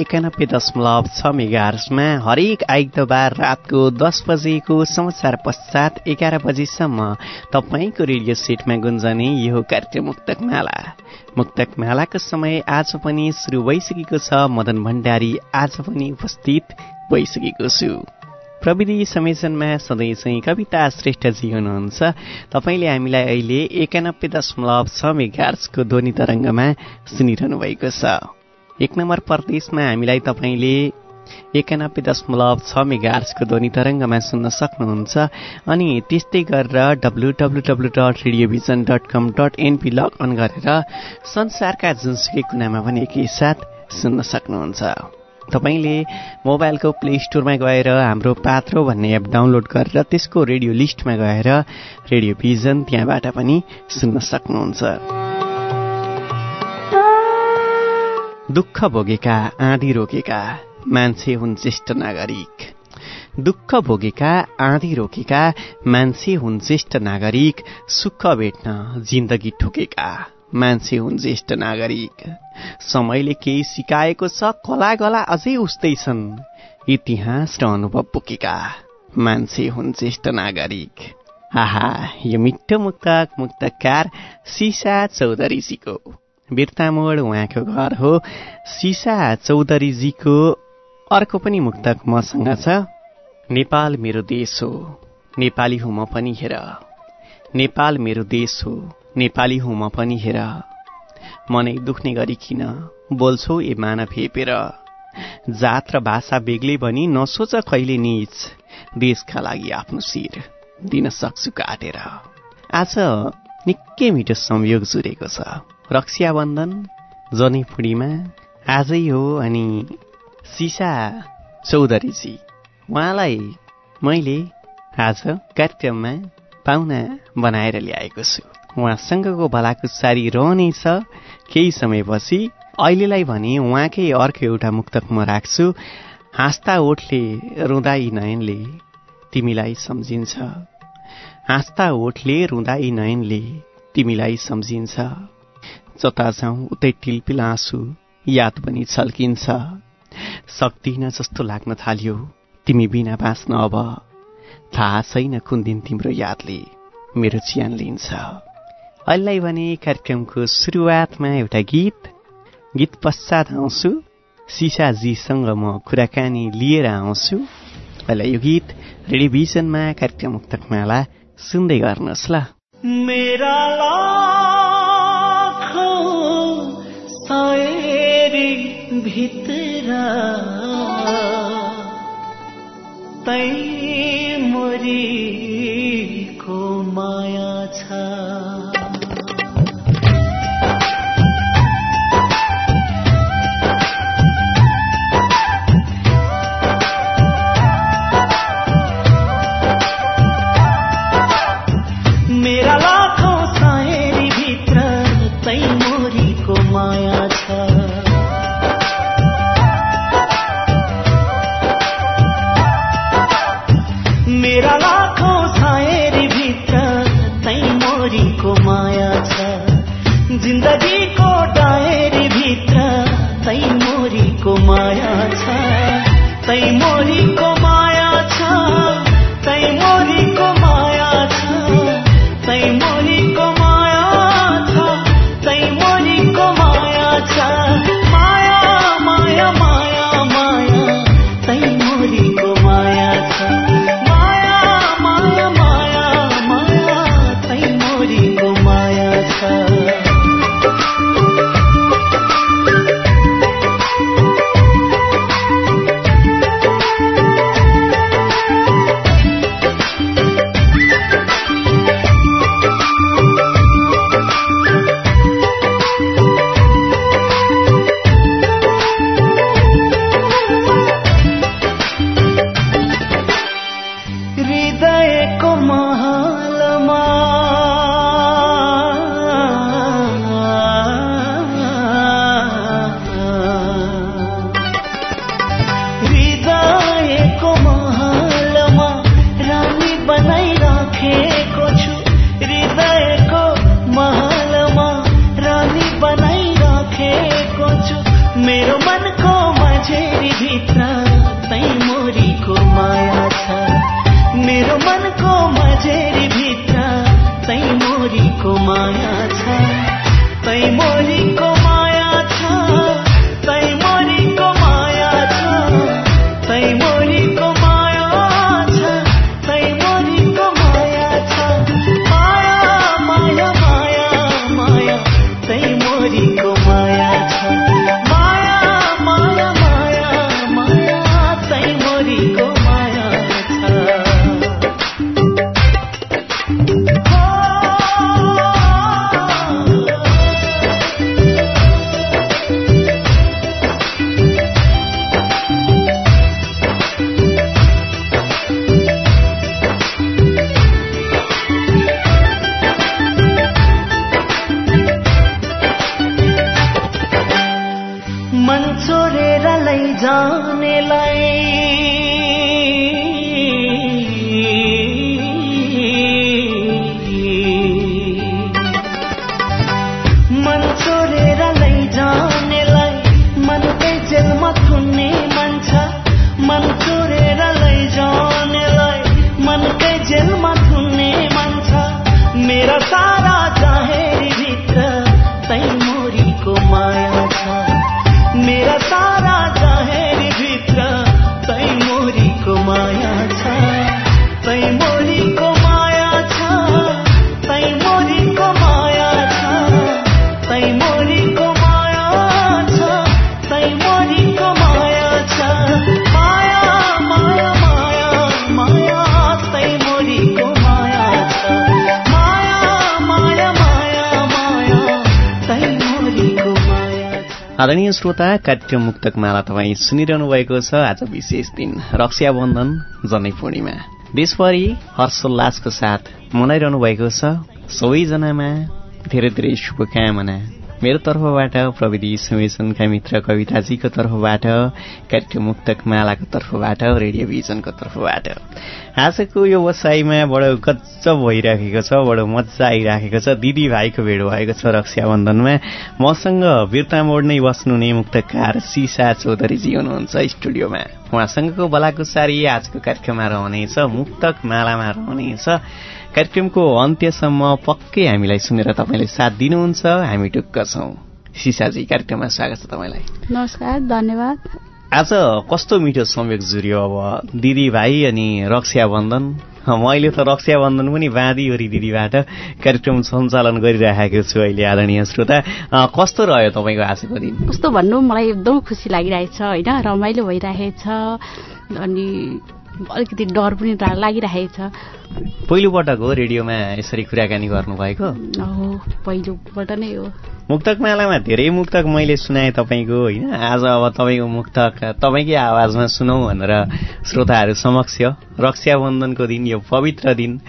एकानब्बे दशमलव छ मेगार्समा हरेक आइतबार रातको दस बजेको समाचार पश्चात एघार बजीसम्म तपाईँको रेडियो सेटमा गुन्जने यो कार्यक्रम मुक्तक माला मुक्तक मालाको समय आज पनि सुरु भइसकेको छ। मदन भण्डारी आज पनि उपस्थित भइसकेको छु। प्रविधि संयोजनमा सधैँ चाहिँ कविता श्रेष्ठजी हुनुहुन्छ। तपाईँले हामीलाई अहिले एकानब्बे दशमलव छ मेगार्सको ध्वनि तरङ्गमा सुनिरहनु भएको छ। एक नम्बर प्रदेशमा हामीलाई तपाईँले एकानब्बे दशमलव छ मेगार्सको ध्वनि तरङ्गमा सुन्न सक्नुहुन्छ अनि त्यस्तै गरेर W W W dot radio vision dot com dot NP log on गरेर संसारका जुनसुकै कुनामा पनि एकैसाथ सुन्न सक्नुहुन्छ। तपाईँले मोबाइलको प्ले स्टोरमा गएर हाम्रो पात्रो भन्ने एप डाउनलोड गरेर त्यसको रेडियो लिस्टमा गएर रेडियो भिजन त्यहाँबाट पनि सुन्न सक्नुहुन्छ। दुःख भोगेका आँधी रोकेका मान्छे हुन् ज्येष्ठ नागरिक। दुःख भोगेका आँधी रोकेका मान्छे हुन् ज्येष्ठ नागरिक सुख भेट्न जिन्दगी ठोकेका मान्छे हुन् ज्येष्ठ नागरिक। समयले केही सिकाएको छ कला गला अझै उस्तै छन् इतिहास र अनुभव बोकेका मान्छे हुन् ज्येष्ठ नागरिक। आहा यो मिठो मुक्तक मुक्तकार सिसा चौधरीजीको बिर्तामोड उहाँको घर हो। सिसा चौधरीजीको अर्को पनि मुक्तक मसँग छ। नेपाल मेरो देश हो। नेपाली हुँ म पनि हेर। नेपाल मेरो देश हो। नेपाली हुँ म पनि हेर। मनै दुख्ने गरी किन बोल्छौ ए मानव हेपेर? जात र भाषा बेग्लै भनी नसोच कहिले निच। देशका लागि आफ्नो शिर दिन सक्छु काटेर। आज निकै मिठो संयोग जुरेको छ। रक्षाबन्धन जनेपुडीमा आजै हो अनि सिसा चौधरीजी। उहाँलाई मैले आज कार्यक्रममा पाहुना बनाएर ल्याएको छु। उहाँसँगको भलाकुसारी रहनेछ केही समयपछि अहिलेलाई भने उहाँकै अर्को एउटा मुक्तक म राख्छु। हाँस्दा ओठले रुँदा यी नयनले तिमीलाई सम्झिन्छ। हाँस्दा ओठले रुँदा यी नयनले तिमीलाई सम्झिन्छ। जता जाउँ उतै टिलपिल आँसु याद पनि छल्किन्छ। सक्दिन जस्तो लाग्न थाल्यो तिमी बिना बाँच्न अब। थाहा छैन कुन दिन तिम्रो यादले मेरो ज्यान लिन्छ। अहिले भने कार्यक्रमको सुरुवातमा एउटा गीत। गीत पश्चात आउँछु। सिसाजीसँग म कुराकानी लिएर आउँछु। अहिले यो गीत रेडिभिजनमा कार्यक्रम मुक्तकमाला सुन्दै गर्नुहोस् ल। मेरा भित्र। तै मोरीको माया छ। तै मोरीको குளிரும் आदरणीय श्रोता कार्यक्रम मुक्तक माला तपाईँ सुनिरहनु भएको छ आज विशेष दिन। रक्षाबन्धन जनै पूर्णिमा। देशभरि हर्षोल्लासको साथ मनाइरहनु भएको छ। सबैजनामा धेरै धेरै शुभकामना। मेरो तर्फबाट प्रविधि संयोजनका मित्र कविताजीको तर्फबाट कार्यक्रम मुक्तक मालाको तर्फबाट रेडियो भिजनको तर्फबाट। आजको यो वसाइमा बडो गजब भइराखेको छ बडो मजा आइराखेको छ। दिदी भाइको भेट भएको छ रक्षाबन्धनमा। मसँग बिर्ता मोड नै बस्नुहुने मुक्तकार सिसा चौधरीजी हुनुहुन्छ स्टुडियोमा। उहाँसँगको बलाकुसारी आजको कार्यक्रममा रहनेछ मुक्तक मालामा रहनेछ। कार्यक्रमको अन्त्यसम्म पक्कै हामीलाई सुनेर तपाईँले साथ दिनुहुन्छ। हामी ढुक्क छौँ। सिसाजी कार्यक्रममा स्वागत छ तपाईँलाई। नमस्कार धन्यवाद। आज कस्तो मिठो संयोग जुर्यो अब। दिदी भाइ अनि रक्षाबन्धन मैले त रक्षाबन्धन पनि बाँधिवरी दिदीबाट कार्यक्रम सञ्चालन गरिराखेको छु अहिले आदरणीय श्रोता। कस्तो रह्यो तपाईँको आजको दिन? कस्तो भन्नु? मलाई एकदम खुसी लागिरहेछ होइन? रमाइलो भइरहेछ। अनि अलिकति डर पनि रा- लागिरहेछ पहिलोपटक हो रेडियोमा यसरी कुराकानी गर्नुभएको। हो पहिलोपल्ट नै हो। मुक्तक मालामा धेरै मुक्तक मैले सुनाएँ तपाईँको होइन? आज अब तपाईँको मुक्तक तपाईँकै आवाजमा सुनौ भनेर श्रोताहरू समक्ष रक्षाबन्धनको दिन यो पवित्र दिन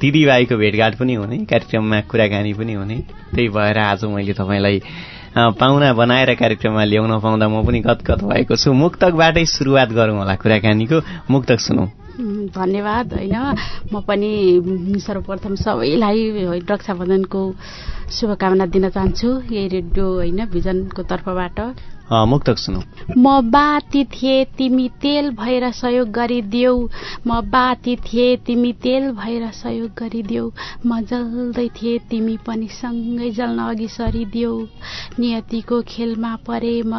दिदीभाइको भेटघाट पनि हुने कार्यक्रममा कुराकानी पनि हुने। त्यही भएर आज मैले तपाईँलाई पाहुना बनाएर कार्यक्रममा ल्याउन पाउँदा म पनि गदगद भएको छु। मुक्तकबाटै सुरुवात गरौँ होला कुराकानीको। मुक्तक सुनौ। धन्यवाद। होइन म पनि सर्वप्रथम सबैलाई रक्षाबन्धनको शुभकामना दिन चाहन्छु। यही रेडियो होइन भिजनको तर्फबाट। मुक्तक सुनौ। म बाती थिए तिमी तेल भएर सहयोग गरिदेऊ। म बाती थिए तिमी तेल भएर सहयोग गरिदेऊ। म जल्दै थिए तिमी पनि सँगै जल्न अघि सरिदेऊ। नियतिको खेलमा परे म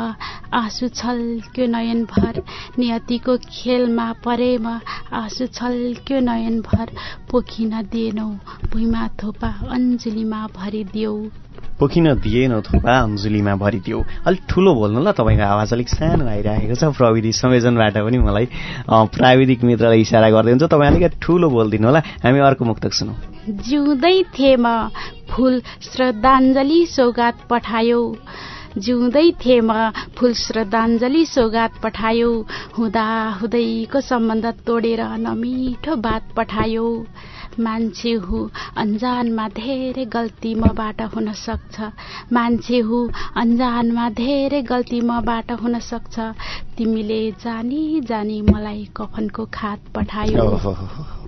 आँसु छल्क्यो नयनभर। नियतिको खेलमा परे म आँसु छल्क्यो नयनभर। पोखिन दिएनौ भुइँमा थोपा अञ्जुलीमा भरिदेऊ। पोखिन दिएन थोपा अञ्जुलीमा भरिदियो? अलिक ठुलो बोल्नु ल तपाईँको आवाज अलिक सानो आइरहेको छ। प्रविधि संयोजनबाट पनि मलाई प्राविधिक मित्रलाई इसारा हुन्छ तपाईँ अलिकति ठुलो बोलिदिनु होला। हामी अर्को मुक्तक सुनौ। जिउँदै थिए म फुल श्रद्धाञ्जली सौगात पठायो। जिउँदै थिए म फुल श्रद्धाञ्जली सौगात पठायो। हुँदा हुँदैको सम्बन्ध तोडेर नमिठो बात पठायो। मान्छे हु। अन्जानमा धेरै गल्ती मबाट हुन सक्छ। मान्छे हु अन्जानमा धेरै गल्ती मबाट हुन सक्छ। तिमीले जानी जानी मलाई कफनको खात पठायो।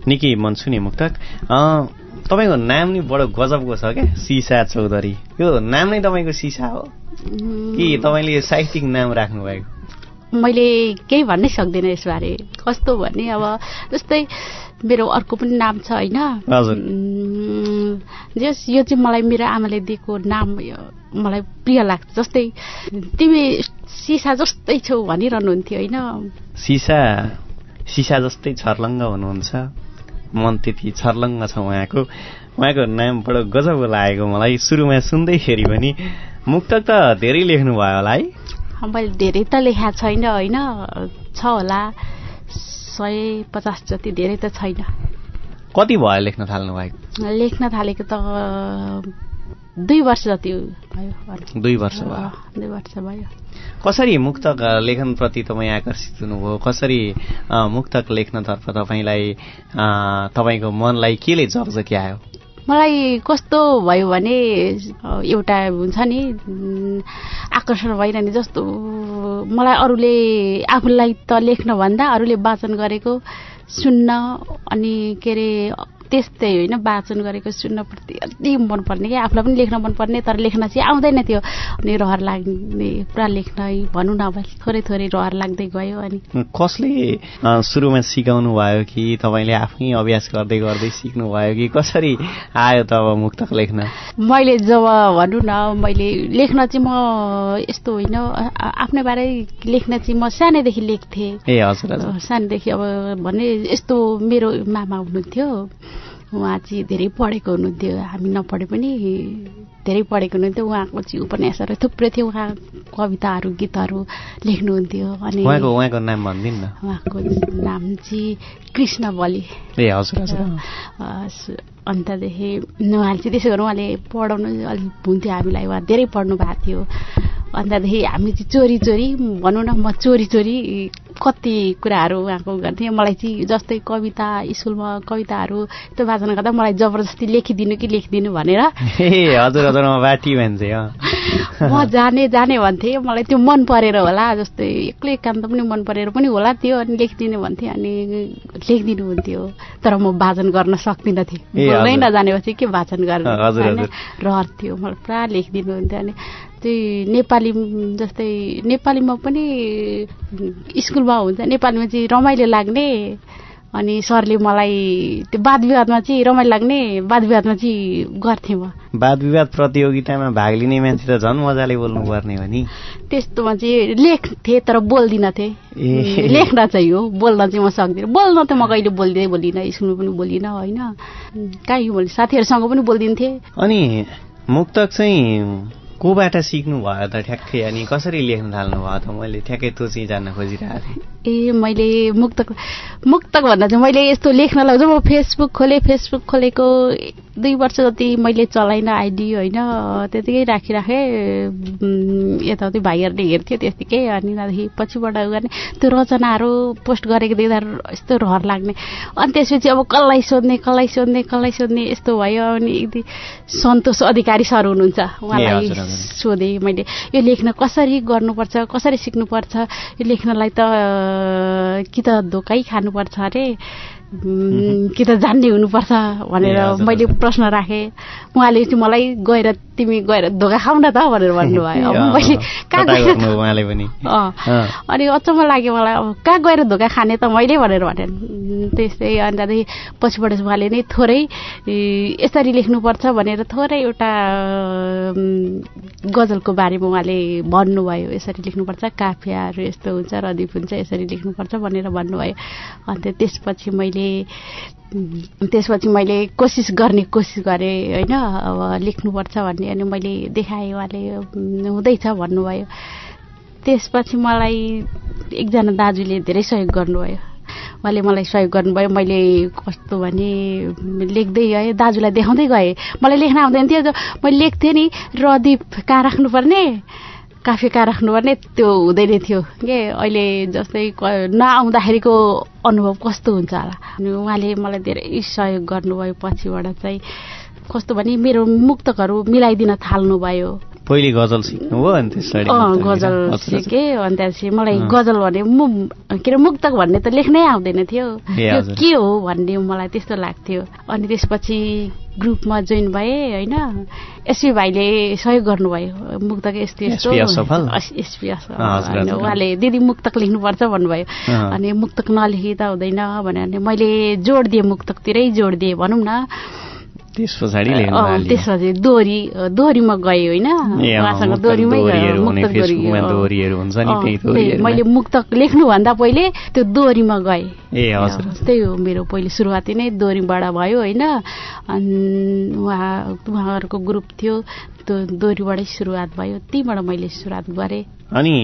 निकै मन छु नि मुक्तक तपाईँको नाम नि बडो गजबको छ क्या सिसा चौधरी। यो नाम नै तपाईँको सिसा हो। कि तपाईँले साहित्यिक नाम राख्नुभएको? मैले केही भन्नै सक्दिनँ यसबारे। कस्तो भने अब जस्तै मेरो अर्को पनि नाम छ होइन? जस यो चाहिँ मलाई मेरो आमाले दिएको नाम यो मलाई प्रिय लाग्छ। जस्तै तिमी सिसा जस्तै छौ भनिरहनुहुन्थ्यो होइन? सिसा सिसा जस्तै छर्लङ्ग हुनुहुन्छ। मन त्यति छर्लङ्ग छ उहाँको। उहाँको नाम बडो गजब लागेको मलाई। सुरुमा सुन्दैखेरि पनि मुक्तक त धेरै लेख्नुभयो होला है। मैले धेरै त लेखा छैन होइन? छ होला। सय पचास जति धेरै त छैन। कति भयो लेख्न थाल्नु भएको लेख्न थालेको त दुई वर्ष जति भयो। दुई वर्ष भयो। दुई वर्ष भयो। कसरी मुक्तक लेखनप्रति तपाईँ आकर्षित हुनुभयो? कसरी मुक्तक लेख्नतर्फ तपाईँलाई तपाईँको मनलाई केले जगजग्यायो मलाई कस्तो भयो भने एउटा हुन्छ नि आकर्षण भइरहने जस्तो मलाई अरूले आफूलाई त लेख्नभन्दा अरूले वाचन गरेको सुन्न अनि के अरे त्यस्तै होइन वाचन गरेको सुन्नप्रति अति मनपर्ने क्या। आफूलाई पनि लेख्न मनपर्ने तर लेख्न चाहिँ आउँदैन थियो अनि रहर लाग्ने पुरा लेख्न भनौँ न अब थोरै थोरै रहर लाग्दै गयो अनि। कसले सुरुमा सिकाउनु भयो कि तपाईँले आफै अभ्यास गर्दै गर्दै सिक्नु भयो कि कसरी आयो त अब मुक्तक लेख्न? मैले जब भनौँ न मैले लेख्न चाहिँ म यस्तो होइन आफ्नै बारे लेख्न चाहिँ म सानैदेखि लेख्थेँ। ए हजुर। सानैदेखि अब भने यस्तो मेरो मामा हुनुहुन्थ्यो। उहाँ चाहिँ धेरै पढेको हुनुहुन्थ्यो। हामी नपढे पनि धेरै पढेको हुनुहुन्थ्यो। उहाँको चाहिँ उपन्यासहरू थुप्रै थियो। उहाँ कविताहरू गीतहरू लेख्नुहुन्थ्यो अनि उहाँको उहाँको नाम भनिदिनु न। उहाँको नाम चाहिँ कृष्ण बलि। ए हजुर हजुर। अन्तदेखि उहाँले चाहिँ त्यसो गरेर उहाँले पढाउनु अलिक हुन्थ्यो हामीलाई। उहाँ धेरै पढ्नु भएको थियो। अन्तदेखि हामी चाहिँ चोरी चोरी भनौँ न म चोरी चोरी कति कुराहरू उहाँको गर्थेँ मलाई चाहिँ जस्तै कविता स्कुलमा कविताहरू त्यो वाचन गर्दा मलाई जबरजस्ती लेखिदिनु कि लेखिदिनु भनेर। हजुर हजुर म जाने जाने भन्थेँ। मलाई त्यो मन परेर होला जस्तै एक्लै एकान्त पनि मन परेर पनि होला त्यो अनि लेखिदिनु भन्थेँ अनि लेखिदिनु हुन्थ्यो। तर म वाचन गर्न सक्दिनँ थिएँ बोल्नै। नजानेपछि के वाचन गर्नु। रहर थियो। मलाई पुरा लेखिदिनु हुन्थ्यो अनि त्यही नेपाली जस्तै नेपालीमा पनि स्कुलमा हुन्छ नेपालीमा चाहिँ रमाइलो लाग्ने अनि सरले मलाई त्यो वाद विवादमा चाहिँ रमाइलो लाग्ने वाद विवादमा चाहिँ गर्थेँ म। वाद विवाद प्रतियोगितामा भाग लिने मान्छे त झन् मजाले बोल्नु पर्ने हो नि। त्यस्तोमा चाहिँ लेख्थेँ तर बोल्दिनँ थिएँ। लेख्न चाहिँ हो बोल्न चाहिँ म सक्दिनँ। बोल्न त म कहिले बोल्दै बोलिनँ स्कुलमा पनि बोलिनँ होइन। कहाँ साथीहरूसँग पनि बोलिदिन्थेँ। अनि मुक्तक चाहिँ कोबाट सिक्नु भयो त ठ्याक्कै? अनि कसरी लेख्न थाल्नु भयो त? मैले ठ्याक्कै त्यो चाहिँ जान्न खोजिरहेको थिएँ। ए मैले मुक्तक मुक्तक भन्दा चाहिँ मैले यस्तो लेख्न लाग्छ म फेसबुक खोलेँ फेसबुक खोलेको दुई वर्ष जति मैले चलाइनँ आइडी होइन त्यतिकै राखिराखेँ यताउति भाइहरूले हेर्थ्यो त्यतिकै अनि त्यहाँदेखि पछिबाट गर्ने त्यो रचनाहरू पोस्ट गरेको देख्दा यस्तो रहर लाग्ने अनि त्यसपछि अब कसलाई सोध्ने कसलाई सोध्ने कसलाई सोध्ने यस्तो भयो अनि यदि सन्तोष अधिकारी सर हुनुहुन्छ उहाँलाई। सोधेँ मैले यो लेख्न कसरी गर्नुपर्छ कसरी सिक्नुपर्छ यो लेख्नलाई त कि त धोकै खानुपर्छ अरे कि त जान्ने हुनुपर्छ भनेर मैले। प्रश्न राखेँ। उहाँले चाहिँ मलाई गएर तिमी गएर धोका खाऊ न त भनेर भन्नुभयो। अब मैले कहाँ गएर। अनि अचम्म लाग्यो मलाई अब कहाँ गएर धोका खाने त मैले भनेर भने। त्यस्तै अनि त्यहाँदेखि पछिबाट उहाँले नै थोरै यसरी लेख्नुपर्छ भनेर थोरै एउटा गजलको बारेमा उहाँले भन्नुभयो। यसरी लेख्नुपर्छ काफियाहरू यस्तो हुन्छ रदीप हुन्छ यसरी लेख्नुपर्छ भनेर भन्नुभयो। अन्त त्यसपछि मैले त्यसपछि मैले कोसिस गर्ने कोसिस गरेँ होइन अब लेख्नुपर्छ भन्ने अनि मैले देखाएँ उहाँले हुँदैछ भन्नुभयो। त्यसपछि मलाई एकजना दाजुले धेरै सहयोग गर्नुभयो। उहाँले मलाई सहयोग गर्नुभयो। मैले कस्तो भने लेख्दै गएँ दाजुलाई देखाउँदै गएँ। मलाई लेख्न आउँदैन थियो मैले लेख्थेँ नि रदीप कहाँ राख्नुपर्ने? काफे कहाँ राख्नुपर्ने त्यो हुँदैन थियो। के अहिले जस्तै नआउँदाखेरिको अनुभव कस्तो हुन्छ होला? उहाँले मलाई धेरै सहयोग गर्नुभयो पछिबाट चाहिँ कस्तो भने मेरो मुक्तकहरू मिलाइदिन थाल्नुभयो। पहिले गजल सिक्नुभयो अनि त्यसरी गजल। सिकेँ अनि त्यसपछि मलाई। गजल भने मु के अरे मुक्तक भन्ने त लेख्नै आउँदैन थियो। के हो भन्ने मलाई त्यस्तो लाग्थ्यो अनि त्यसपछि ग्रुपमा जोइन भएँ होइन एसपी भाइले सहयोग गर्नुभयो मुक्तक यस्तो यस्तो एसपी होइन। उहाँले दिदी मुक्तक लेख्नुपर्छ भन्नुभयो। अनि मुक्तक नलेखी त हुँदैन अनि मैले जोड दिएँ मुक्तकतिरै जोड दिएँ भनौँ न त्यस पछाडि दोहोरी दोहोरीमा गएँ होइन? उहाँसँग दोहोरीमै। मैले मुक्तक लेख्नुभन्दा पहिले त्यो दोहोरीमा गएँ। ए हजुर। त्यही हो मेरो पहिले सुरुवाती नै दोहोरीबाट भयो होइन। अनि उहाँ उहाँहरूको ग्रुप थियो। दोहोरीबाटै सुरुवात भयो। त्यहीँबाट मैले सुरुवात गरेँ। अनि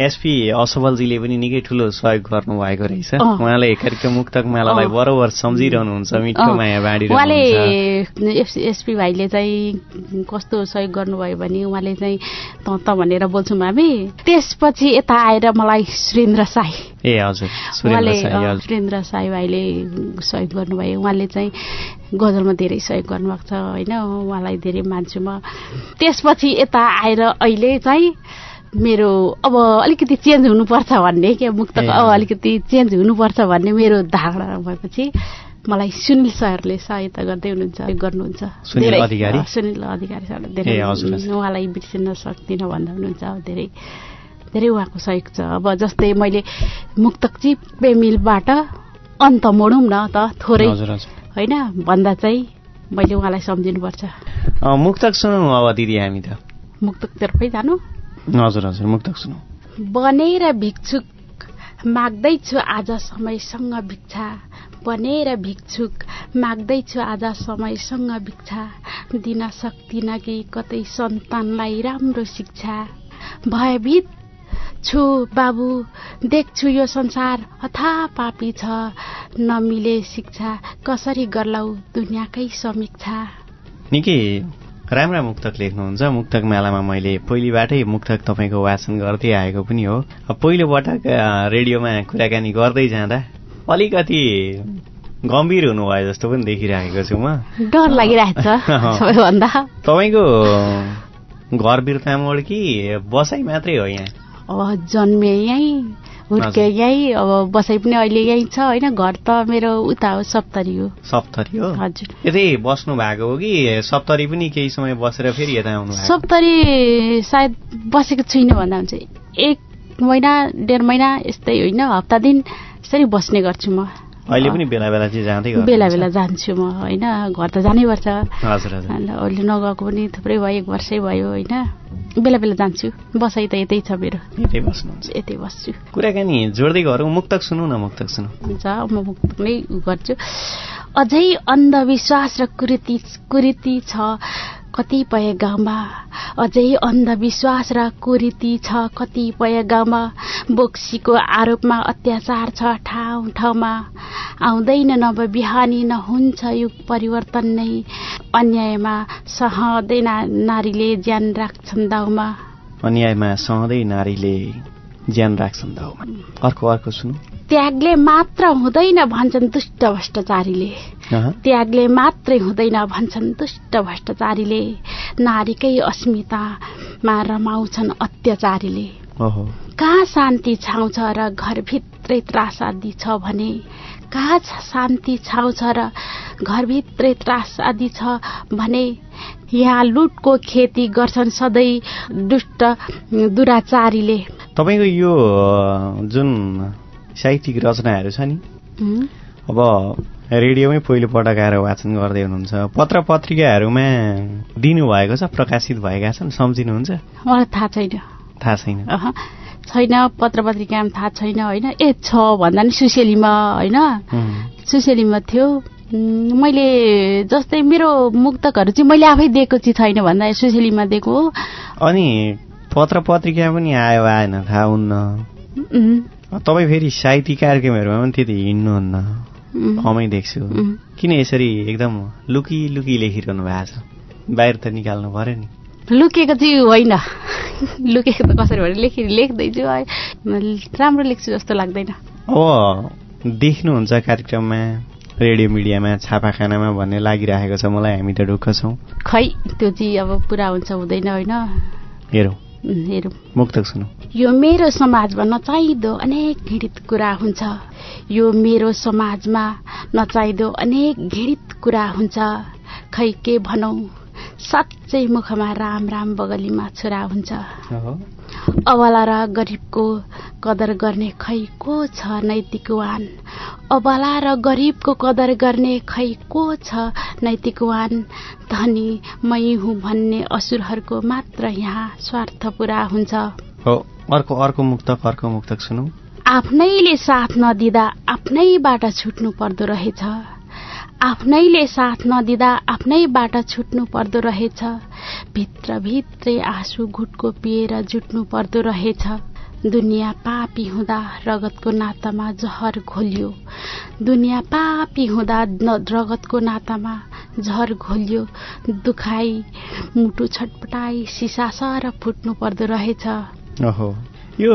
एसपी असफलजीले पनि निकै ठुलो सहयोग गर्नुभएको रहेछ। उहाँले कार्यक्रम मुक्तक मालालाई। बरोबर सम्झिरहनुहुन्छ मिठो माया उहाँले बाँडिरहनुहुन्छ एस एसपी भाइले चाहिँ कस्तो सहयोग गर्नुभयो भने उहाँले चाहिँ त त भनेर बोल्छौँ हामी त्यसपछि यता आएर मलाई सुरेन्द्र साई। ए हजुर। उहाँले। सुरेन्द्र साई भाइले सहयोग गर्नुभयो। उहाँले चाहिँ गजलमा धेरै सहयोग गर्नुभएको छ होइन? उहाँलाई धेरै मान्छु म। त्यसपछि यता आएर अहिले चाहिँ मेरो अब अलिकति चेन्ज हुनुपर्छ भन्ने क्या मुक्तक अब अलिकति चेन्ज हुनुपर्छ भन्ने मेरो धारणा भएपछि मलाई सुनिल सरले सहायता गर्दै हुनुहुन्छ गर्नुहुन्छ। सुनिल अधिकारी? सर धेरै। उहाँलाई बिर्सिन सक्दिनँ भन्दा हुनुहुन्छ। अब धेरै धेरै उहाँको सहयोग छ। अब जस्तै मैले मुक्तकजी प्रेमिलबाट अन्त मोडौँ न त थोरै। होइन भन्दा चाहिँ मैले उहाँलाई सम्झिनुपर्छ मुक्तक सुनौ अब दिदी हामी त? मुक्तकतर्फै जानु? हजुर हजुर मुक्तक सुनौ। बनेर भिक्षुक माग्दैछु आज समयसँग भिक्षा। बनेर भिक्षुक माग्दैछु आज समयसँग भिक्षा। दिन सक्दिन कि कतै सन्तानलाई राम्रो शिक्षा। भयभीत छु बाबु। देख्छु यो संसार अथा पापी छ। नमिले शिक्षा कसरी गर्लौ दुनियाँकै समीक्षा? निकै राम्रा मुक्तक लेख्नुहुन्छ। मुक्तक मेलामा मैले पहिलेबाटै मुक्तक तपाईँको वाचन गर्दै आएको पनि हो। पहिलोपटक रेडियोमा कुराकानी गर्दै जाँदा अलिकति गम्भीर हुनुभयो जस्तो पनि देखिरहेको छु म। डर लागिरहेको छ सबैभन्दा। तपाईँको घर बिर्तामोड कि बसाइ मात्रै हो यहाँ? जन्मे यहीँ हुर्के। यहीँ अब बसाइ पनि अहिले यहीँ छ होइन? घर त मेरो उता हो सप्तरी हो। सप्तरी हो? हजुर। यतै बस्नु भएको हो कि? सप्तरी पनि केही समय बसेर फेरि यता आउनु सप्तरी सायद बसेको छुइनँ भन्दा हुन्छ। एक महिना डेढ महिना यस्तै होइन हप्ता दिन यसरी बस्ने गर्छु म। अहिले पनि बेला बेला चाहिँ जाँदै? बेला बेला जान्छु म होइन? घर त जानै पर्छ। हजुर अहिले नगएको पनि थुप्रै भयो एक वर्षै भयो होइन? बेला बेला जान्छु। बसाइ त यतै छ मेरो। यतै बस्नुहुन्छ। यतै बस्छु। कुराकानी जोड्दै गरौँ मुक्तक सुनौ न मुक्तक सुनौ। हुन्छ म मुक्त नै गर्छु। अझै अन्धविश्वास र कुरीति कुरीति छ। कतिपय गाउँमा अझै अन्धविश्वास र कुरीति छ कतिपय गाउँमा बोक्सीको आरोपमा अत्याचार छ ठाउँ ठाउँमा। आउँदैन नव बिहानी नहुन्छ युग परिवर्तन नै अन्यायमा। सहँदैन नारीले ज्यान राख्छन् दाउमा। अन्यायमा सहँदै नारीले ज्यान राख्छन् दाउमा। अर्को अर्को सुनौ। त्यागले मात्र हुँदैन भन्छन् दुष्ट भ्रष्टाचारीले। त्यागले मात्रै हुँदैन भन्छन् दुष्ट भ्रष्टाचारीले। नारीकै अस्मितामा रमाउँछन् अत्याचारीले। कहाँ शान्ति छाउँछ र घरभित्रै त्रासादी छ भने? कहाँ छ शान्ति छाउँछ र घरभित्रै त्रासादी छ भने? यहाँ लुटको खेती गर्छन् सधैँ दुष्ट दुराचारीले। तपाईँको यो जुन साहित्यिक रचनाहरू छ नि? अब रेडियोमै पहिलोपटक आएर वाचन गर्दै हुनुहुन्छ। पत्र पत्रिकाहरूमा दिनुभएको छ प्रकाशित भएका छन् सम्झिनुहुन्छ? मलाई थाहा छैन। थाहा छैन। छैन पत्र पत्रिकामा थाहा छैन होइन? ए छ भन्दा नि सुसेलीमा होइन? सुसेलीमा थियो। मैले जस्तै मेरो मुक्तकहरू चाहिँ मैले आफै दिएको चाहिँ छैन भन्दा सुसेलीमा दिएको हो। अनि पत्र पत्रिका पनि आयो आएन थाहा हुन्न। तपाईँ फेरि साहित्यिक कार्यक्रमहरूमा पनि त्यति हिँड्नुहुन्न। कमै देख्छु। किन यसरी एकदम लुकी लुकी लेखिरहनु भएको छ? बाहिर त निकाल्नु पर्यो नि। लुकेको चाहिँ होइन। लुकेको त कसरी भने लेखि लेख्दैछु है। राम्रो लेख्छु जस्तो लाग्दैन। अब देख्नुहुन्छ कार्यक्रममा रेडियो मिडियामा छापाखानामा भन्ने लागिरहेको छ। मलाई हामी त ढुक्क छौँ। खै त्यो चाहिँ अब पुरा हुन्छ हुँदैन होइन। हेरौँ। हेरौँ। मुक्तक सुनौ। यो मेरो समाजमा नचाहिँदो अनेक घृणित कुरा हुन्छ। यो मेरो समाजमा नचाहिँदो अनेक घृणित कुरा हुन्छ। खै के भनौँ साँच्चै मुखमा राम राम बगलीमा छोरा हुन्छ। अबला र गरिबको कदर गर्ने खै को छ नैतिकवान? अबला र गरिबको कदर गर्ने खै को छ नैतिकवान? धनी मै हुँ भन्ने असुरहरूको मात्र यहाँ स्वार्थ पुरा हुन्छ। अर्को अर्को मुक्तक अर्को मुक्तक सुनौ। आफ्नैले साथ नदिँदा आफ्नैबाट छुट्नु पर्दो रहेछ। आफ्नैले साथ नदिँदा आफ्नैबाट छुट्नु पर्दो रहेछ। भित्रभित्रै आँसु घुटको पिएर जुट्नु पर्दो रहेछ। दुनियाँ पापी हुँदा रगतको नातामा जहर घोलियो। दुनियाँ पापी हुँदा रगतको नातामा जहर घोलियो। दुखाई मुटु छटपटाई सिसा सर फुट्नु पर्दो रहेछ। ओहो यो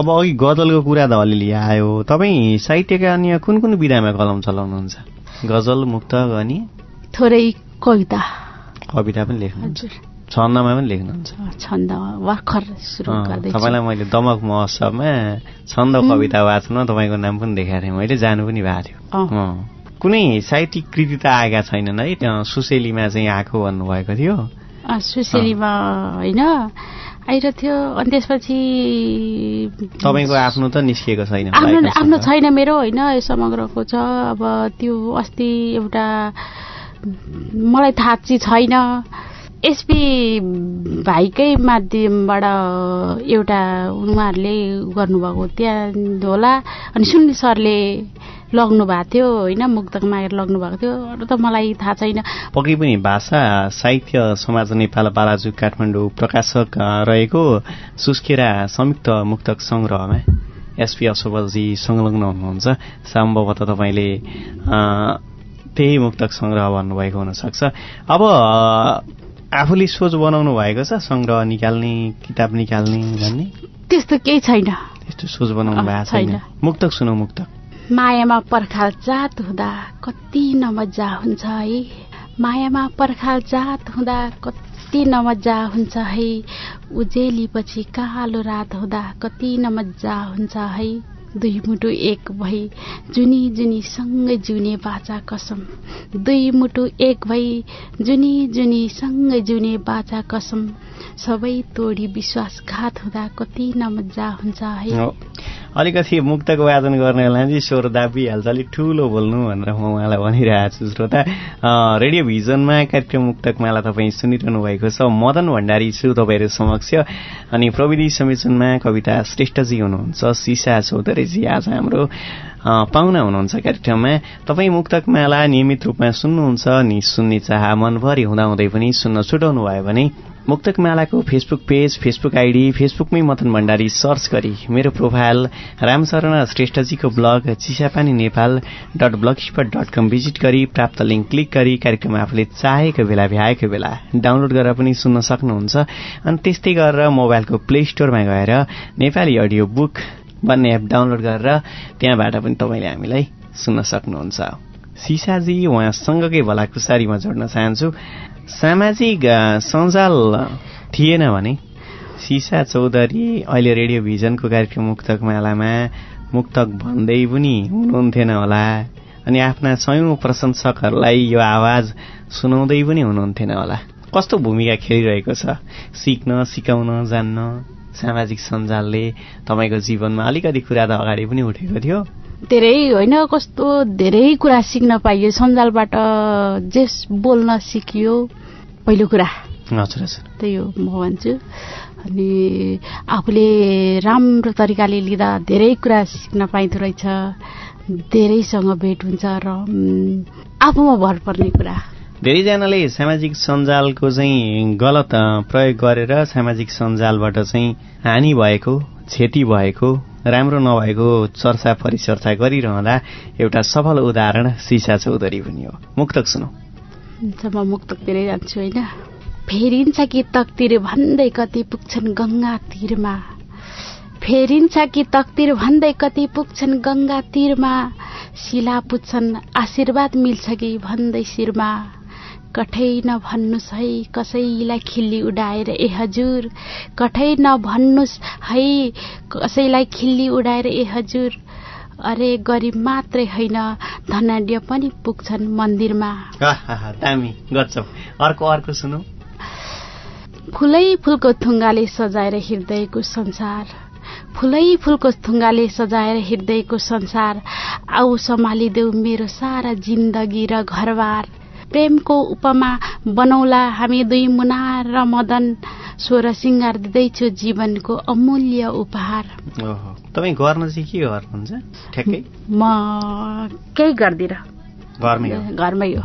अब अघि गजलको कुरा त अलिअलि आयो। तपाईँ साहित्यका अन्य कुन कुन विधामा कलम चलाउनुहुन्छ? गजल मुक्तक अनि थोरै कविता। कविता पनि लेख्नुहुन्छ। छन्दमा पनि लेख्नुहुन्छ। छन्द भर्खर सुरु अँ, गर्दैछु। तपाईँलाई मैले दमक महोत्सवमा छन्द कविता वाचनमा तपाईँको नाम पनि देखाएको थिएँ। मैले जानु पनि भएको थियो। कुनै साहित्यिक कृति त आएका छैनन् है? त्यहाँ सुसेलीमा चाहिँ आएको भन्नुभएको थियो। सुसेलीमा होइन। आइरहेको थियो। अनि त्यसपछि तपाईँको आफ्नो त निस्किएको छैन। आफ्नो आफ्नो। छैन मेरो होइन यो समग्रको छ। अब त्यो अस्ति एउटा मलाई थाहा चाहिँ छैन। एसपी भाइकै माध्यमबाट एउटा उहाँहरूले गर्नुभएको त्यहाँ होला। अनि सुनिल सरले लग्नु भएको थियो होइन? मुक्तक मागेर लग्नु भएको थियो। अरू त मलाई थाहा छैन। पक्कै पनि भाषा साहित्य समाज नेपाल बालाजु काठमाडौँ प्रकाशक रहेको सुस्केरा संयुक्त मुक्तक सङ्ग्रहमा एसपी अशोकजी संलग्न हुनुहुन्छ। सम्भवतः तपाईँले त्यही मुक्तक सङ्ग्रह भन्नुभएको हुनसक्छ। अब आफूले सोच बनाउनु भएको छ सङ्ग्रह निकाल्ने किताब निकाल्ने भन्ने? त्यस्तो केही छैन। त्यस्तो सोच बनाउनु भएको छैन। मुक्तक सुनौ मुक्तक। मायामा पर्खाल जात हुँदा कति नमजा हुन्छ है? मायामा पर्खाल जात हुँदा कति नमजा हुन्छ है? उजेलीपछि कालो रात हुँदा कति नमजा हुन्छ है? दुई मुटु एक भई जुनी जुनी सँगै जुने बाचा कसम। दुई मुटु एक भई जुनी जुनी सँगै जुने बाचा कसम। सबै तोडी विश्वासघात हुँदा कति नमजा हुन्छ है। अलिकति मुक्तको वादन गर्नेलाई चाहिँ स्वर दाबिहाल्छ अलिक ठुलो बोल्नु भनेर म उहाँलाई भनिरहेको छु श्रोता। रेडियो भिजनमा कार्यक्रम मुक्तकमाला तपाईँ सुनिरहनु भएको छ। मदन भण्डारी छु तपाईँहरू समक्ष। अनि प्रविधि संयोजनमा कविता श्रेष्ठजी हुनुहुन्छ सिसा चौधरीजी आज हाम्रो पाहुना हुनुहुन्छ कार्यक्रममा। तपाईँ मुक्तकमाला नियमित रूपमा सुन्नुहुन्छ अनि सुन्ने चाह मनभरि हुँदाहुँदै पनि सुन्न छुटाउनु भयो भने मुक्तकमालाको फेसबुक पेज फेसबुक आइडी फेसबुकमै मदन भण्डारी सर्च गरी मेरो profile Ramsharan श्रेष्ठजीको blog Chisapani Nepal dot blogspot dot com visit गरी प्राप्त लिङ्क क्लिक गरी कार्यक्रम आफूले चाहेको बेला भ्याएको बेला डाउनलोड गरेर पनि सुन्न सक्नुहुन्छ। अनि त्यस्तै गरेर मोबाइलको प्ले स्टोरमा गएर नेपाली अडियो बुक भन्ने एप डाउनलोड गरेर त्यहाँबाट पनि तपाईँले हामीलाई सुन्न सक्नुहुन्छ। सिसाजी उहाँसँगकै भलाकुसारीमा जोड्न चाहन्छु? सामाजिक सञ्जाल थिएन भने सिसा चौधरी अहिले रेडियो भिजनको कार्यक्रम मुक्तक मालामा मुक्तक भन्दै पनि हुनुहुन्थेन होला। अनि आफ्ना सयौँ प्रशंसकहरूलाई यो आवाज सुनाउँदै पनि हुनुहुन्थेन होला। कस्तो भूमिका खेलिरहेको छ? सिक्न सिकाउन जान्न सामाजिक सञ्जालले तपाईँको जीवनमा अलिकति कुरा त अगाडि पनि उठेको थियो। धेरै होइन कस्तो धेरै कुरा सिक्न पाइयो। सञ्जालबाट जे बोल्न सिकियो पहिलो कुरा। हजुर हजुर। त्यही हो म भन्छु। अनि आफूले राम्रो तरिकाले लिँदा धेरै कुरा सिक्न पाइँदो रहेछ। धेरैसँग भेट हुन्छ र आफूमा भर पर्ने कुरा। धेरैजनाले सामाजिक सञ्जालको चाहिँ गलत प्रयोग गरेर सामाजिक सञ्जालबाट चाहिँ हानि भएको क्षति भएको राम्रो नभएको चर्चा परिचर्चा गरिरहँदा एउटा सफल उदाहरण सिसा चौधरी पनि हो। मुक्तक सुनौ। हुन्छ म मुक्तकतिरै जान्छु होइन? फेरिन्छ कि तकतिर भन्दै कति पुग्छन् गङ्गा तीरमा? फेरिन्छ कि तकतिर भन्दै कति पुग्छन् गङ्गा तीरमा? शिला पुच्छन् आशीर्वाद मिल्छ कि भन्दै शिरमा? कठै नभन्नुहोस् है कसैलाई खिल्ली उडाएर ए हजुर कठै नभन्नुहोस् है कसैलाई खिल्ली उडाएर ए हजुर। अरे गरिब मात्रै होइन धनाढ्य पनि पुग्छन् मन्दिरमा। अर्को अर्को सुनौ। फुलै फुलको थुङ्गाले सजाएर हृदयको संसार। फुलै फुलको थुङ्गाले सजाएर हृदयको संसार। आऊ सम्हालिदेऊ मेरो सारा जिन्दगी र घरबार। प्रेमको उपमा बनौला हामी दुई मुना र मदन। स्वर सिङ्गार दिँदैछु जीवनको अमूल्य उपहार। तपाईँ गर्न चाहिँ के गर्नुहुन्छ? ठ्याक्कै? म केही गर्दिनँ। घरमै हो। घरमै हो।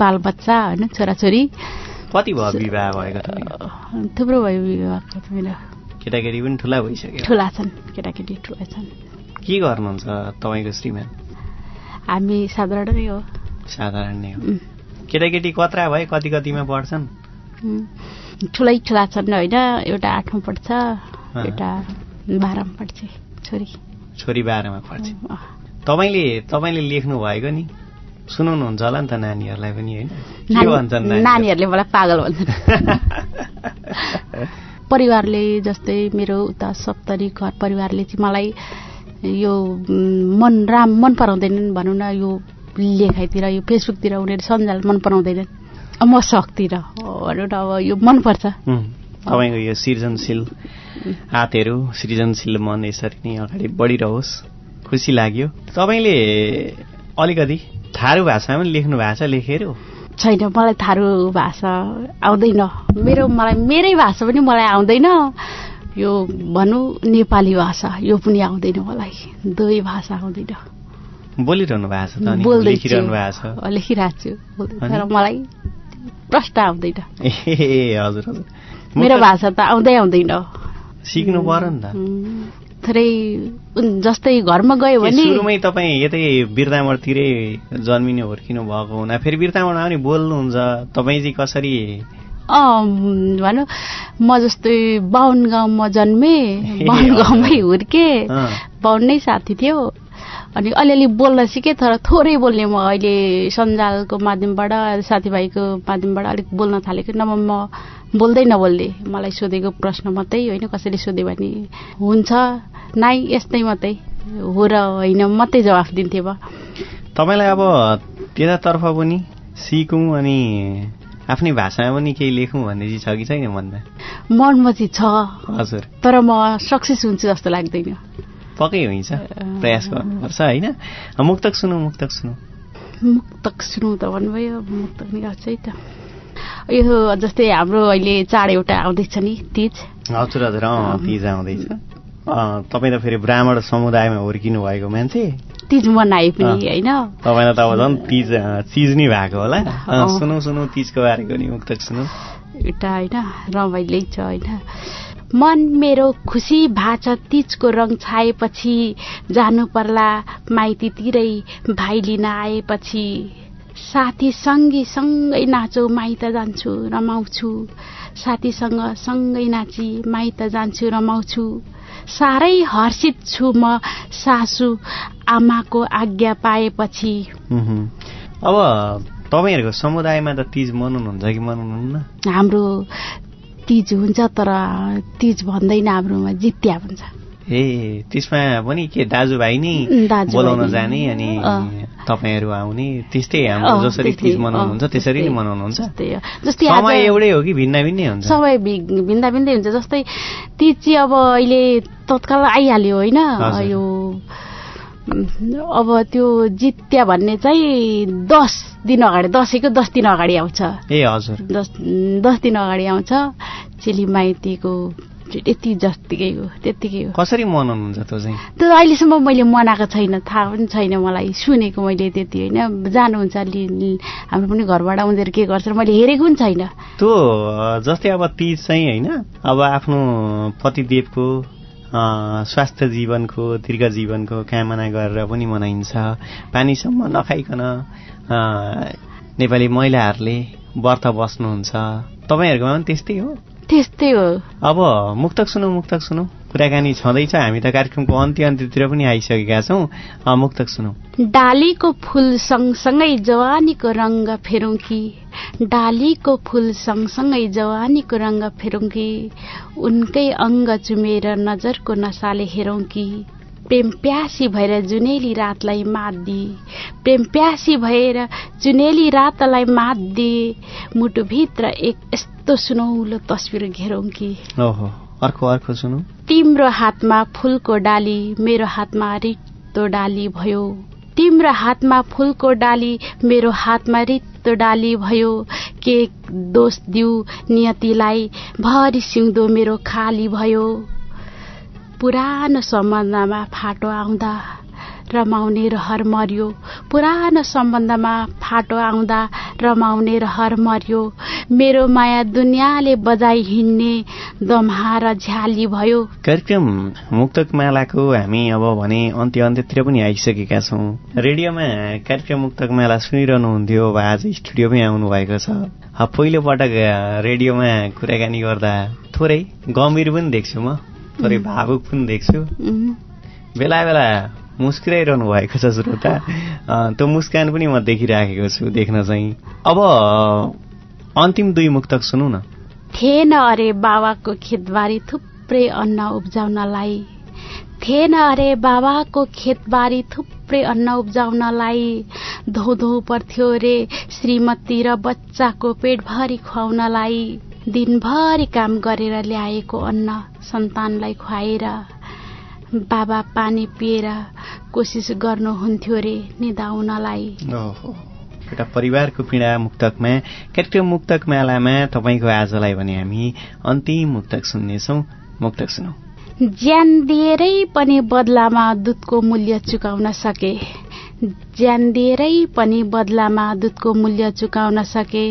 बालबच्चा होइन छोराछोरी। कति भयो विवाह भएको थुप्रो भयो विवाह मेरो केटाकेटी पनि ठुला भइसक्यो। ठुला छन् केटाकेटी ठुला छन्। के गर्नुहुन्छ तपाईँको श्रीमान? हामी साधारणै हो। साधारण नै हो केटाकेटी कत्रा भए कति कतिमा पढ्छन्? ठुलै ठुला छन् होइन एउटा आठौँ पढ्छ एउटा बाह्रमा पढ्छ छोरी। छोरी बाह्रमा पढ्छ। तपाईँले तपाईँले लेख्नु भएको नि? सुनाउनुहुन्छ होला नि त नानीहरूलाई पनि होइन? के भन्छन्? नानीहरूले मलाई पागल भन्छन्। परिवारले जस्तै मेरो उता सप्तरी घर परिवारले चाहिँ मलाई यो मन राम मन पराउँदैनन् भनौँ न यो लेखाइतिर यो फेसबुकतिर उनीहरू सञ्जाल मन पराउँदैनन्। म सकतिर भनौँ न अब यो मनपर्छ तपाईँको यो सृजनशील हातहरू सृजनशील मन यसरी नै अगाडि बढिरहोस्। खुसी लाग्यो। तपाईँले अलिकति थारू भाषामा पनि लेख्नु भएको छ लेखेर छैन मलाई थारू भाषा आउँदैन। मेरो मलाई मेरै भाषा पनि मलाई आउँदैन। यो भनौँ नेपाली भाषा यो पनि आउँदैन मलाई। दुवै भाषा आउँदैन। बोलिरहनु भएको छ लेखिरहनु भएको छ। लेखिरहेको छु? तर मलाई प्रश्न आउँदैन। ए हजुर हजुर। मेरो भाषा त आउँदै आउँदैन। सिक्नु पर्यो नि त। थोरै जस्तै घरमा गयो भने सुरुमै तपाईँ यतै बिर्तामोडतिरै जन्मिनु हुर्किनु भएको हुना फेरि बिर्तामोड आउने बोल्नुहुन्छ। तपाईँ चाहिँ कसरी भनौँ म जस्तै बाहुन गाउँमा जन्मे बाहुन। गाउँमै हुर्के। बाहुनै साथी थियो। अनि अलिअलि बोल्न सिकेँ तर थोरै बोल्ने म अहिले सञ्जालको माध्यमबाट साथीभाइको माध्यमबाट अलिक बोल्न थालेको। नभए म बोल्दै नबोल्ने। मलाई सोधेको प्रश्न मात्रै होइन कसैले सोध्यो भने हुन्छ नाइ यस्तै मात्रै हो र होइन मात्रै जवाफ दिन्थेँ म तपाईँलाई अब त्यतातर्फ पनि सिकौँ अनि आफ्नै भाषामा पनि केही लेखौँ भन्ने चाहिँ छ कि छैन भन्दा मनमा चाहिँ छ। हजुर। तर म सक्सेस हुन्छु जस्तो लाग्दैन। पक्कै हुन्छ। प्रयास गर्नुपर्छ होइन? मुक्तक सुनौ मुक्तक सुनौ। मुक्तक सुनौ त भन्नुभयो मुक्तक निकाल्छ है त। यो जस्तै हाम्रो अहिले चाड एउटा आउँदैछ नि तिज। हजुर हजुर अँ तिज आउँदैछ। तपाईँ त फेरि ब्राह्मण समुदायमा हुर्किनु भएको मान्छे। तिज मनाए पनि। होइन? तपाईँलाई त अब झन् तिज चिज नै भएको होला। सुनौ सुनौ तिजको बारेको नि मुक्तक सुनौ। एउटा होइन रमाइलै छ होइन? मन मेरो खुसी भाछ तिजको रङ छाएपछि जानु पर्ला माइतीतिरै भाइ लिन आएपछि साथी सँगी सँगै नाचौ माइत जान्छु रमाउँछु। साथीसँग सँगै नाची माइत जान्छु रमाउँछु। साह्रै हर्षित छु म सासु आमाको आज्ञा पाएपछि। अब तपाईँहरूको समुदायमा त तिज मनाउनुहुन्छ कि मनाउनुहुन्न? हाम्रो तिज हुन्छ तर तिज भन्दैन हाम्रोमा जित्या भन्छ ए त्यसमा पनि के दाजुभाइ नै बोलाउन। जाने अनि। तपाईँहरू आउने त्यस्तै हाम्रो जसरी तिज मनाउनुहुन्छ त्यसरी नै मनाउनुहुन्छ। जस्तै समय एउटै हो कि भिन्न भिन्नै हुन्छ सबै भि- भिन्दा भिन्दै हुन्छ जस्तै तिज चाहिँ अब अहिले तत्काल आइहाल्यो होइन। यो अब त्यो जित्या भन्ने चाहिँ दस दिन अगाडि दसैँको दस दिन अगाडि आउँछ। ए हजुर। दस दस दिन अगाडि आउँछ चेली माइतीको यति जत्तिकै हो त्यत्तिकै हो। कसरी मनाउनुहुन्छ त्यो चाहिँ? त्यो अहिलेसम्म मैले मनाएको छैन थाहा पनि छैन मलाई सुनेको मैले त्यति होइन। जानुहुन्छ लि लि- हाम्रो पनि घरबाट उनीहरू के गर्छ मैले हेरेको पनि छैन। त्यो जस्तै अब तिज चाहिँ होइन अब आफ्नो पतिदेवको स्वास्थ्य जीवनको दीर्घ जीवनको कामना गरेर पनि मनाइन्छ। पानीसम्म नखाइकन नेपाली महिलाहरूले व्रत बस्नुहुन्छ। तपाईँहरूकोमा पनि त्यस्तै हो? त्यस्तै हो। अब मुक्तक सुनौ मुक्तक सुनौ। कुराकानी छँदैछ हामी त कार्यक्रमको अन्त्य अन्त्यतिर पनि आइसकेका छौँ। मुक्तक सुनौ। डालीको फुल सँगसँगै जवानीको रङ्ग फेरौँ कि? डालीको फुल सँगसँगै जवानीको रङ्ग फेरौँ कि? उनकै अङ्ग चुमेर नजरको नसाले हेरौँ कि? प्रेम प्यासी भएर जुनेली रातलाई माद्दी। प्रेम प्यासी भएर जुनेली रातलाई माद्दी। मुटुभित्र एक यस्तो सुनौलो तस्विर घेरौँ कि। ओहो अर्को अर्को सुनौ। तिम्रो हातमा फुलको डाली मेरो हातमा रित्तो डाली भयो। तिम्रो हातमा फुलको डाली मेरो हातमा रित्तो डाली भयो। के दोष दिउ नियतिलाई भरि सिउँदो मेरो खाली भयो। पुरानो सम्बन्धमा फाटो आउँदा रमाउने रहर मर्यो। पुरानो सम्बन्धमा फाटो आउँदा रमाउने रहर मर्यो। मेरो माया दुनियाँले बजाइ हिँड्ने दमहा र झ्याली भयो। कार्यक्रम मुक्तक मालाको हामी अब भने अन्त्य अन्त्यतिर पनि आइसकेका छौँ। रेडियोमा कार्यक्रम मुक्तक माला सुनिरहनु हुन्थ्यो अब आज स्टुडियोमै आउनुभएको छ। अब पहिलो पटक अ, रेडियोमा कुराकानी गर्दा थोरै गम्भीर पनि देख्छु म थोरै भावुक पनि देख्छु। बेला बेला मुस्कुराइरहनु भएको छ श्रोता। त्यो मुस्कान पनि म देखिराखेको छु देख्न चाहिँ। अब अन्तिम दुई मुक्तक सुनौ न। थिएन अरे बाबाको खेतबारी थुप्रै अन्न उब्जाउनलाई। थिएन अरे बाबाको खेतबारी थुप्रै अन्न उब्जाउनलाई। धौ धौ पर्थ्यो रे श्रीमती र बच्चाको पेटभरि खुवाउनलाई। दिनभरि काम गरेर ल्याएको अन्न सन्तानलाई खुवाएर बाबा पानी पिएर कोसिस गर्नुहुन्थ्यो रे निदाउनलाई ओहो एउटा परिवारको पीडा मुक्तकमा कार्यक्रम मुक्तक मालामा तपाईँको आजलाई भने हामी अन्तिम मुक्तक सुन्नेछौँ। मुक्तक सुनौ। ज्यान दिएरै पनि बदलामा दुधको मूल्य चुकाउन सके। ज्यान दिएरै पनि बदलामा दुधको मूल्य चुकाउन सके।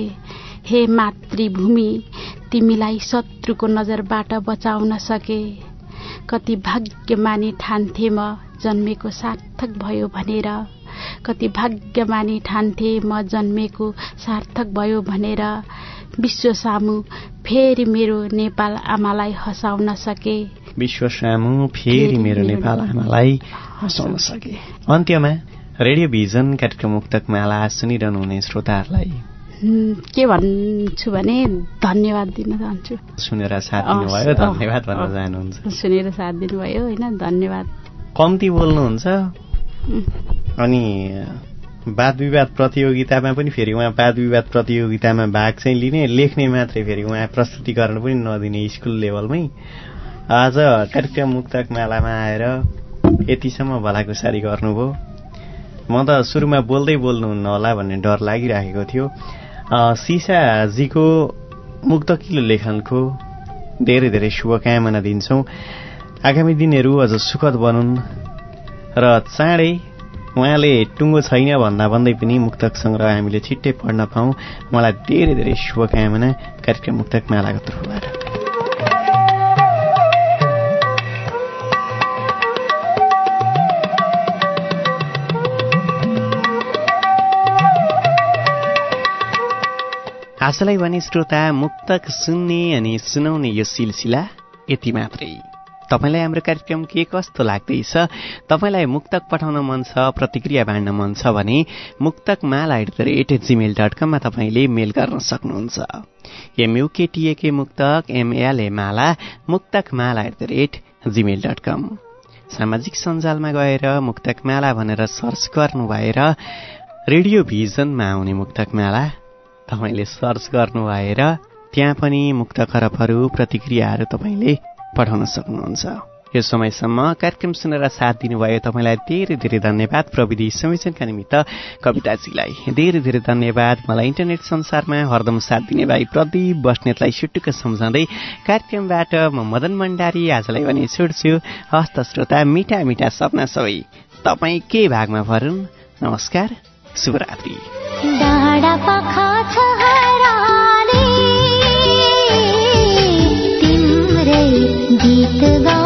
हे मातृभूमि तिमीलाई शत्रुको नजरबाट बचाउन सके। कति भाग्यमानी ठान्थे म जन्मेको सार्थक भयो भनेर। कति भाग्यमानी ठान्थे म जन्मेको सार्थक भयो भनेर। विश्व सामु फेरि मेरो नेपाल आमालाई हँसाउन सके। विश्व सामु फेरि मेरो नेपाल आमालाई हँसाउन सके। अन्त्यमा रेडियो भिजन कार्यक्रम मुक्तक माला सुनिरहनु हुने श्रोताहरूलाई के भन्छु भने धन्यवाद दिन चाहन्छु। सुनेर साथ दिनुभयो धन्यवाद भन्न चाहनुहुन्छ। सुनेर साथ दिनुभयो होइन धन्यवाद। कम्ती बोल्नुहुन्छ? अनि वाद विवाद प्रतियोगितामा पनि फेरि उहाँ वाद विवाद प्रतियोगितामा भाग चाहिँ लिने लेख्ने मात्रै फेरि उहाँ प्रस्तुतिकरण पनि नदिने स्कुल लेभलमै। आज कार्यक्रम मुक्तक मालामा आएर यतिसम्म भलाकुसारी गर्नुभयो। म त सुरुमा बोल्दै बोल्नुहुन्न होला भन्ने डर लागिराखेको थियो। सिसाजीको मुक्तकिलो लेखनको धेरै धेरै शुभकामना दिन्छौँ। आगामी दिनहरू अझ सुखद बनुन् र चाँडै उहाँले टुङ्गो छैन भन्दा भन्दै पनि मुक्तक सङ्ग्रह हामीले छिट्टै पढ्न पाऊँ। मलाई धेरै धेरै शुभकामना। कार्यक्रम मुक्तक मालाको तर्फबाट। आजलाई भने श्रोता मुक्तक सुन्ने अनि सुनाउने यो सिलसिला यति मात्रै। तपाईँलाई हाम्रो कार्यक्रम के कस्तो लाग्दैछ? तपाईँलाई मुक्तक पठाउन मन छ प्रतिक्रिया बाँड्न मन छ भने Muktak Mala at the rate gmail dot कममा तपाईँले मेल गर्न सक्नुहुन्छ। एमयुकेटिएके मुक्तक MLA Mala Muktak Mala at the rate gmail dot com सामाजिक सञ्जालमा गएर मुक्तक माला भनेर सर्च गर्नु भएर रेडियो भिजनमा आउने मुक्तक माला तपाईँले सर्च गर्नु भएर त्यहाँ पनि मुक्त खरबहरू प्रतिक्रियाहरू तपाईँले पठाउन सक्नुहुन्छ। यो समयसम्म कार्यक्रम सुनेर साथ दिनुभयो तपाईँलाई धेरै धेरै धन्यवाद। प्रविधि संयोजनका निमित्त कविताजीलाई धेरै धेरै धन्यवाद। मलाई इन्टरनेट संसारमा हरदम साथ दिने भाइ प्रदीप बस्नेतलाई सुटुक्क सम्झाउँदै कार्यक्रमबाट म मदन भण्डारी आजलाई भने छुट्छु हस्त श्रोता मिठा मिठा सपना सबै तपाईँ के भागमा भरुन्? नमस्कार शुभरात्रि। गीत गा